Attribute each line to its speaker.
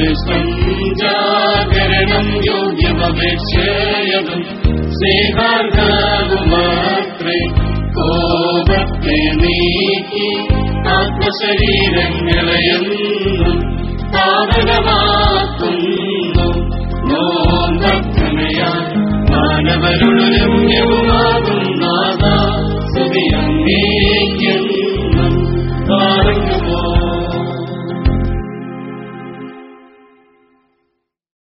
Speaker 1: അത് ജാഗരണം യോഗ്യമപേക്ഷയതും. സ്നേഹാർഗവുമാത്രേ കോപത്തെ നീക്കി ആത്മശരീരങ്ങളെയൊന്നും പാവനമാക്കുന്നു നോമ്പത്തനയാൽ മാനവരുടെ രമ്യവുമാകും